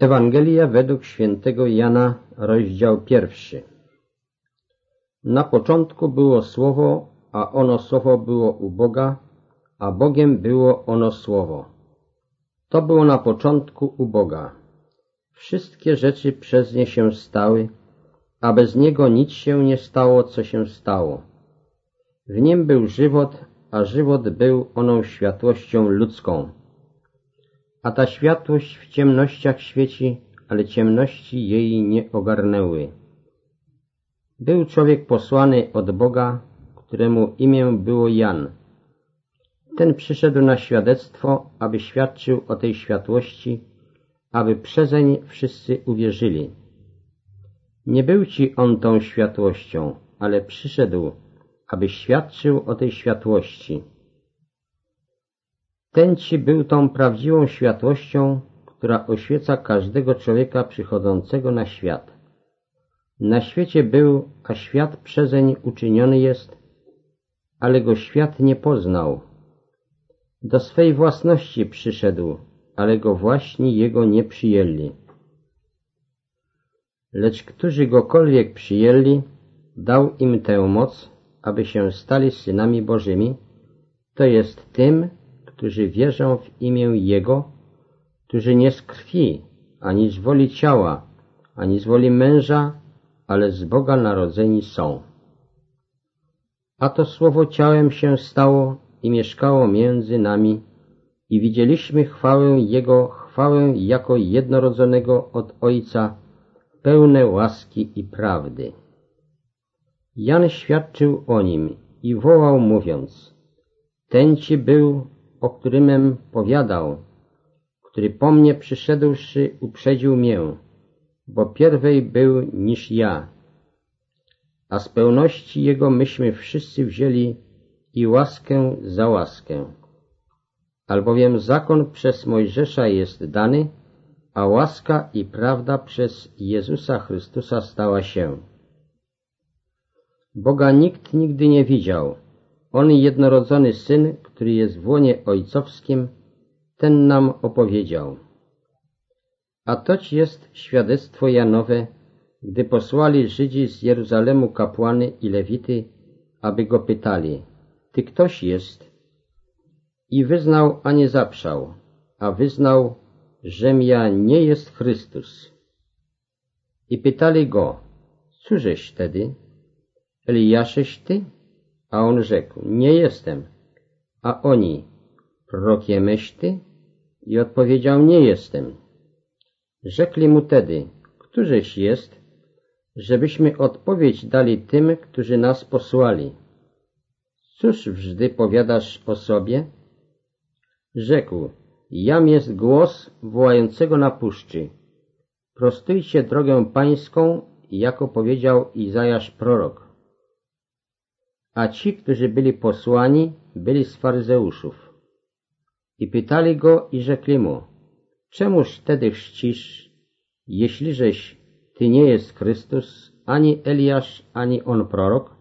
Ewangelia według świętego Jana, rozdział pierwszy. Na początku było Słowo, a ono Słowo było u Boga, a Bogiem było ono Słowo. To było na początku u Boga. Wszystkie rzeczy przez nie się stały, a bez Niego nic się nie stało, co się stało. W Nim był żywot, a żywot był oną światłością ludzką. A ta światłość w ciemnościach świeci, ale ciemności jej nie ogarnęły. Był człowiek posłany od Boga, któremu imię było Jan. Ten przyszedł na świadectwo, aby świadczył o tej światłości, aby przezeń wszyscy uwierzyli. Nie był ci on tą światłością, ale przyszedł, aby świadczył o tej światłości. Ten ci był tą prawdziwą światłością, która oświeca każdego człowieka przychodzącego na świat. Na świecie był, a świat przezeń uczyniony jest, ale go świat nie poznał. Do swej własności przyszedł, ale go właśnie jego nie przyjęli. Lecz którzy gokolwiek przyjęli, dał im tę moc, aby się stali synami Bożymi, to jest tym, którzy wierzą w imię Jego, którzy nie z krwi, ani z woli ciała, ani z woli męża, ale z Boga narodzeni są. A to słowo ciałem się stało i mieszkało między nami i widzieliśmy chwałę Jego, chwałę jako jednorodzonego od Ojca, pełne łaski i prawdy. Jan świadczył o nim i wołał mówiąc, ten ci był, o którymem powiadał, który po mnie przyszedłszy uprzedził mię, bo pierwej był niż ja. A z pełności Jego myśmy wszyscy wzięli i łaskę za łaskę. Albowiem zakon przez Mojżesza jest dany, a łaska i prawda przez Jezusa Chrystusa stała się. Boga nikt nigdy nie widział. On jednorodzony Syn, który jest w łonie ojcowskim, ten nam opowiedział. A toć jest świadectwo Janowe, gdy posłali Żydzi z Jeruzalemu kapłany i lewity, aby go pytali, ty ktoś jest? I wyznał, a nie zaprzał, a wyznał, żem ja nie jest Chrystus. I pytali go, cóżeś wtedy? Eliasześ ty? A on rzekł, nie jestem. A oni, prorokiemeś ty? I odpowiedział, nie jestem. Rzekli mu tedy, któżeś jest, żebyśmy odpowiedź dali tym, którzy nas posłali. Cóż wżdy powiadasz o sobie? Rzekł, jam jest głos wołającego na puszczy. Prostujcie drogę pańską, jako powiedział Izajasz prorok. A ci, którzy byli posłani, byli z faryzeuszów. I pytali go i rzekli mu, czemuż wtedy chrzcisz, jeśliżeś ty nie jest Chrystus, ani Eliasz, ani on prorok?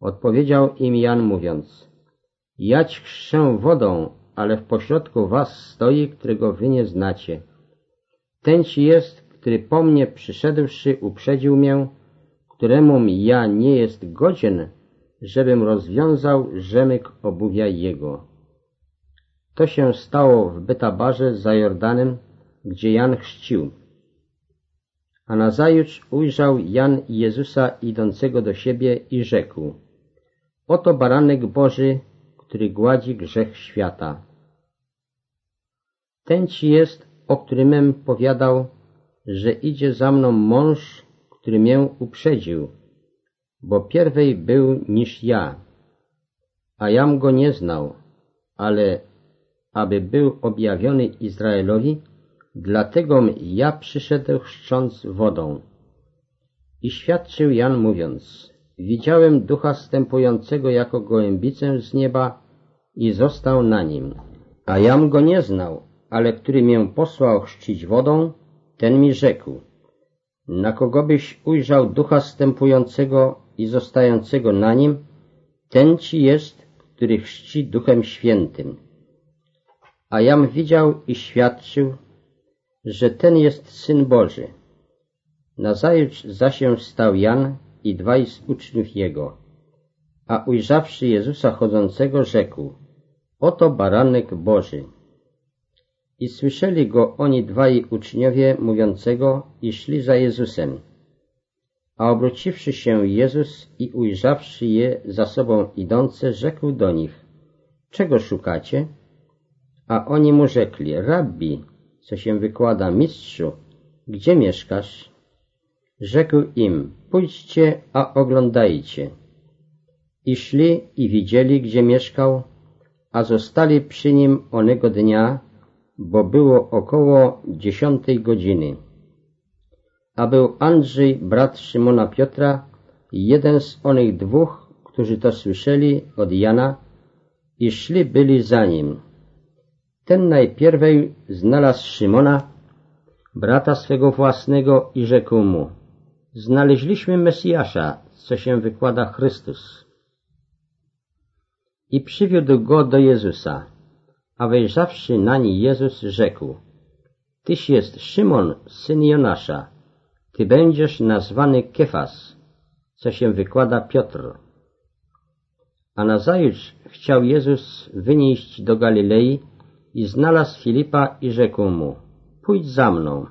Odpowiedział im Jan mówiąc, Jać chrzczę wodą, ale w pośrodku was stoi, którego wy nie znacie. Ten ci jest, który po mnie przyszedłszy uprzedził mię, któremu ja nie jest godzien, żebym rozwiązał rzemyk obuwia jego. To się stało w Betabarze za Jordanem, gdzie Jan chrzcił. A nazajutrz ujrzał Jan Jezusa idącego do siebie i rzekł Oto baranek Boży, który gładzi grzech świata. Ten ci jest, o którymem powiadał, że idzie za mną mąż, który mię uprzedził, bo pierwej był niż ja, a jam go nie znał, ale aby był objawiony Izraelowi, dlatego ja przyszedł chrzcząc wodą. I świadczył Jan mówiąc, widziałem ducha stępującego jako gołębicę z nieba i został na nim. A jam go nie znał, ale który mię posłał chrzcić wodą, ten mi rzekł, na kogo byś ujrzał ducha stępującego i zostającego na nim, ten ci jest, który chrzci duchem świętym. A jam widział i świadczył, że ten jest Syn Boży. Nazajutrz zasię wstał Jan i dwaj z uczniów jego, a ujrzawszy Jezusa chodzącego rzekł, oto baranek Boży. I słyszeli go oni dwaj uczniowie mówiącego i szli za Jezusem. A obróciwszy się Jezus i ujrzawszy je za sobą idące, rzekł do nich, czego szukacie? A oni mu rzekli, rabbi, co się wykłada, mistrzu, gdzie mieszkasz? Rzekł im, pójdźcie, a oglądajcie. I szli i widzieli, gdzie mieszkał, a zostali przy nim onego dnia, bo było około dziesiątej godziny. A był Andrzej, brat Szymona Piotra, jeden z onych dwóch, którzy to słyszeli od Jana i szli byli za nim. Ten najpierwej znalazł Szymona, brata swego własnego i rzekł mu, znaleźliśmy Mesjasza, co się wykłada Chrystus. I przywiódł go do Jezusa, a wejrzawszy nań Jezus rzekł, Tyś jest Szymon, syn Jonasza, ty będziesz nazwany Kefas, co się wykłada Piotr. A nazajutrz chciał Jezus wynieść do Galilei i znalazł Filipa i rzekł mu, pójdź za mną.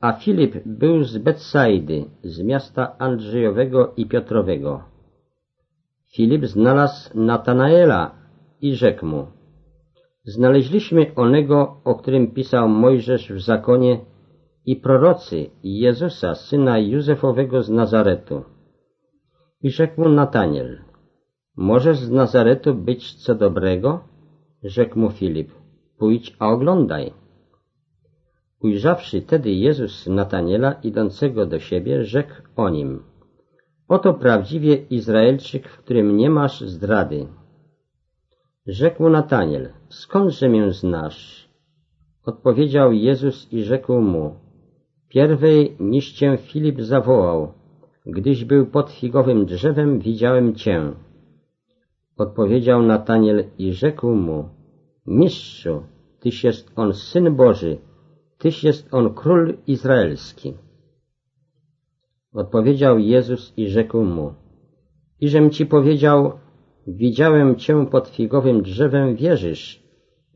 A Filip był z Betsaidy, z miasta Andrzejowego i Piotrowego. Filip znalazł Natanaela i rzekł mu, znaleźliśmy onego, o którym pisał Mojżesz w zakonie i prorocy Jezusa, syna Józefowego z Nazaretu. I rzekł mu Nataniel, możesz z Nazaretu być co dobrego? Rzekł mu Filip, pójdź a oglądaj. Ujrzawszy tedy Jezus Nataniela idącego do siebie, rzekł o nim, oto prawdziwie Izraelczyk, w którym nie masz zdrady. Rzekł Nataniel, skądże mię znasz? Odpowiedział Jezus i rzekł mu, pierwej niż cię Filip zawołał, gdyś był pod figowym drzewem, widziałem cię. Odpowiedział Nataniel i rzekł mu, Mistrzu, Tyś jest on Syn Boży, Tyś jest on Król Izraelski. Odpowiedział Jezus i rzekł mu, Iżem Ci powiedział, widziałem Cię pod figowym drzewem, wierzysz,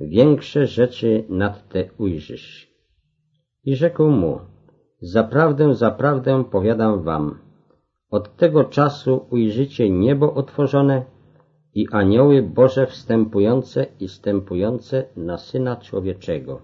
większe rzeczy nad te ujrzysz. I rzekł mu, zaprawdę, zaprawdę powiadam Wam, od tego czasu ujrzycie niebo otworzone i anioły Boże wstępujące i stępujące na Syna Człowieczego.